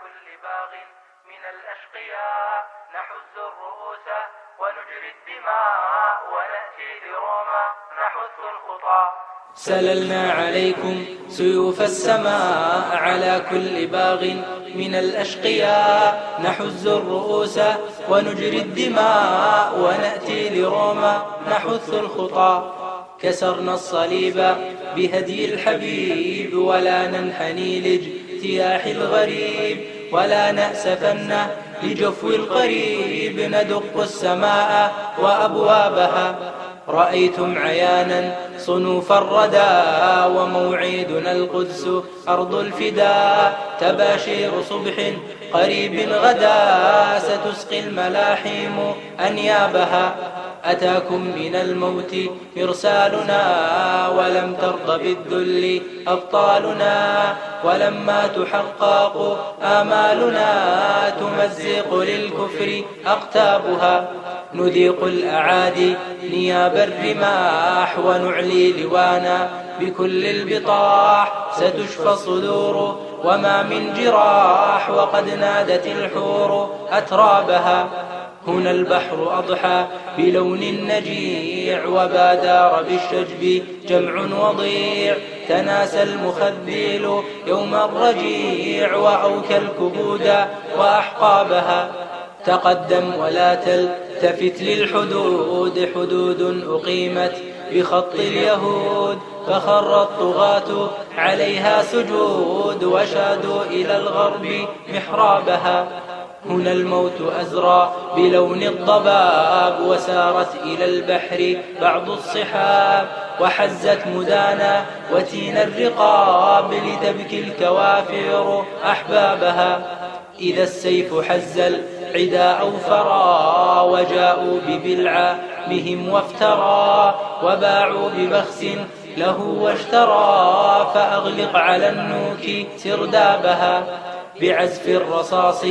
كل باغ من الأشقياء. نحز الرؤوس ونجري الدماء ونأتي لروما. نحث الخطى سللنا عليكم سيوف السماء على كل باغ من الأشقياء. نحز الرؤوس ونجري الدماء ونأتي لروما. نحث الخطى كسرنا الصليب بهدي الحبيب ولا ننحني لاجتياح الغريب ولا نأسفن لجفو القريب. ندق السماء وأبوابها رأيتم عيانا صنوف الردى وموعيدنا القدس أرض الفداء. تباشير صبح قريب غدا ستسقي الملاحيم أنيابها. أتاكم من الموت إرسالنا ولم ترض بالذل أبطالنا ولما تحقق آمالنا تمزق للكفر أقتابها نذيق الأعادي نياب الرماح ونعلي لوانا بكل البطاح ستشفى الصدور وما من جراح وقد نادت الحور أترابها هنا البحر أضحى بلون نجيع وبادار بالشجب جمع وضيع. تناسى المخذيل يوم الرجيع وأوكى الكبود وأحقابها. تقدم ولا تلتفت للحدود حدود أقيمت بخط اليهود. فخر الطغاة عليها سجود وشادوا إلى الغرب محرابها. هنا الموت أزرى بلون الضباب وسارت إلى البحر بعض الصحاب وحزت مدانا وتين الرقاب لتبكي الكوافر أحبابها. إذا السيف حز العدا أوفرا وجاءوا ببلعى بهم وافترى وباعوا ببخس له واشترى فأغلق على النوك سردابها. بعزف الرصاص.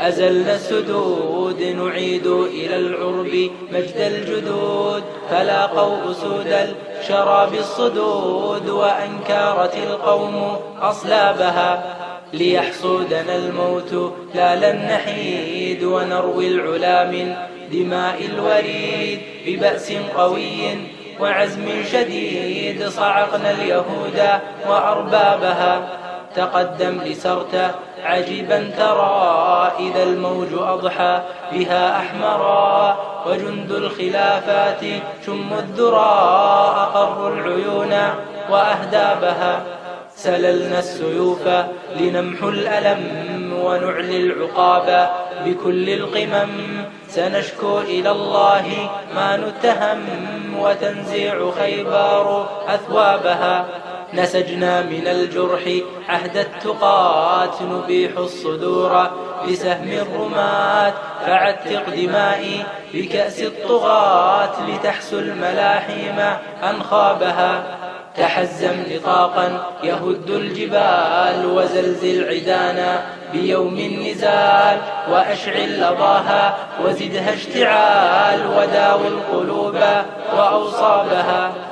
أزلنا السدود نعيد إلى العرب مجد الجدود. فلاقوا أسود الشراب الصدود وأنكارت القوم أصلابها. ليحصدنا الموت لا لن نحيد ونروي العلا من دماء الوريد ببأس قوي وعزم شديد. صعقنا اليهود وأربابها. تقدم لسرت عجبا ترى إذا الموج أضحى بها أحمرا وجند الخلافات شم الذرى أقروا العيون وأهدابها سللنا السيوف لنمحو الألم ونعلي العقاب بكل القمم سنشكو إلى الله ما نتهم وتنزيع خيبار أثوابها نسجنا من الجرح عهد التقات نبيح الصدور بسهم الرماة. فعتق دمائي بكأس الطغاة لتحسو الملاحيم أنخابها تحزم نطاقا يهد الجبال وزلزل عدانا بيوم النزال. وأشعل لظاها وزدها اشتعال. وداو القلوب وأوصابها.